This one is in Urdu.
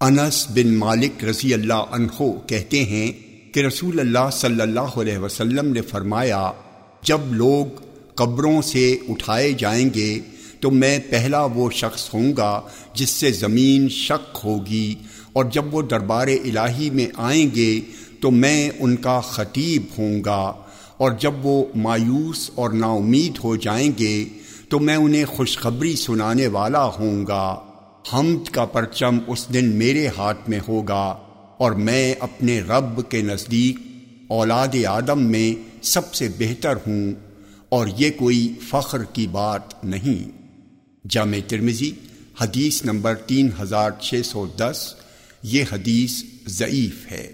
انس بن مالک رضی اللہ عنہ کہتے ہیں کہ رسول اللہ صلی اللہ علیہ وسلم نے فرمایا، جب لوگ قبروں سے اٹھائے جائیں گے تو میں پہلا وہ شخص ہوں گا جس سے زمین شک ہوگی اور جب وہ دربار الہی میں آئیں گے تو میں ان کا خطیب ہوں گا اور جب وہ مایوس اور نا امید ہو جائیں گے تو میں انہیں خوشخبری سنانے والا ہوں گا۔ حمد کا پرچم اس دن میرے ہاتھ میں ہوگا اور میں اپنے رب کے نزدیک اولاد آدم میں سب سے بہتر ہوں اور یہ کوئی فخر کی بات نہیں۔ جامع ترمزی حدیث نمبر تین ہزار چھ سو دس، یہ حدیث ضعیف ہے۔